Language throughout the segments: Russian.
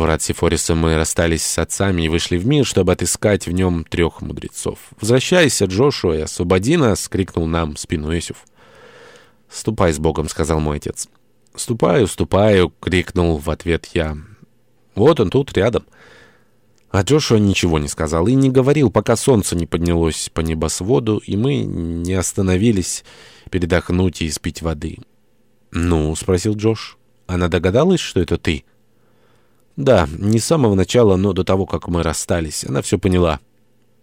В Ратсифорисе мы расстались с отцами и вышли в мир, чтобы отыскать в нем трех мудрецов. «Возвращайся, Джошуа, и освободи нас!» — крикнул нам в спину Иосиф. «Ступай с Богом», — сказал мой отец. «Ступаю, ступаю!» — крикнул в ответ я. «Вот он тут, рядом». А Джошуа ничего не сказал и не говорил, пока солнце не поднялось по небосводу, и мы не остановились передохнуть и испить воды. «Ну?» — спросил Джош. «Она догадалась, что это ты?» «Да, не с самого начала, но до того, как мы расстались. Она все поняла».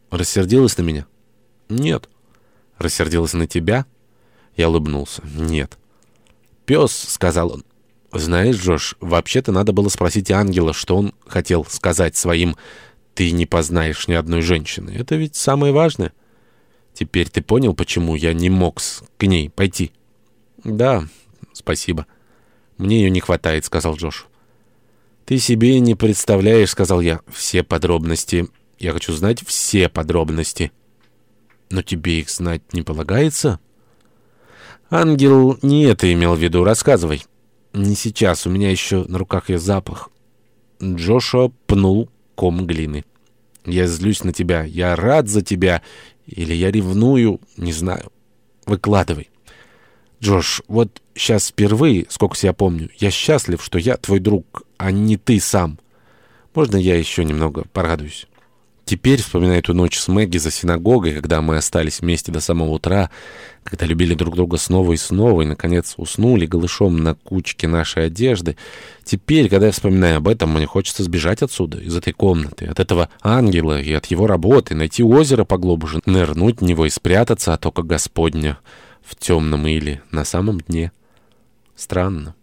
«Рассердилась на меня?» «Нет». «Рассердилась на тебя?» Я улыбнулся. «Нет». «Пес», — сказал он. «Знаешь, Джош, вообще-то надо было спросить ангела, что он хотел сказать своим «ты не познаешь ни одной женщины». Это ведь самое важное. Теперь ты понял, почему я не мог к ней пойти?» «Да, спасибо. Мне ее не хватает», — сказал Джош. «Ты себе не представляешь», — сказал я, — «все подробности. Я хочу знать все подробности». «Но тебе их знать не полагается?» «Ангел не это имел в виду. Рассказывай». «Не сейчас. У меня еще на руках ее запах». Джошуа пнул ком глины. «Я злюсь на тебя. Я рад за тебя. Или я ревную. Не знаю. Выкладывай». «Джош, вот сейчас впервые, сколько себя помню, я счастлив, что я твой друг, а не ты сам. Можно я еще немного порадуюсь?» Теперь, вспоминая эту ночь с Мэгги за синагогой, когда мы остались вместе до самого утра, когда любили друг друга снова и снова, и, наконец, уснули голышом на кучке нашей одежды, теперь, когда я вспоминаю об этом, мне хочется сбежать отсюда, из этой комнаты, от этого ангела и от его работы, найти озеро поглубже, нырнуть в него и спрятаться от ока Господня в темном или на самом дне. Странно.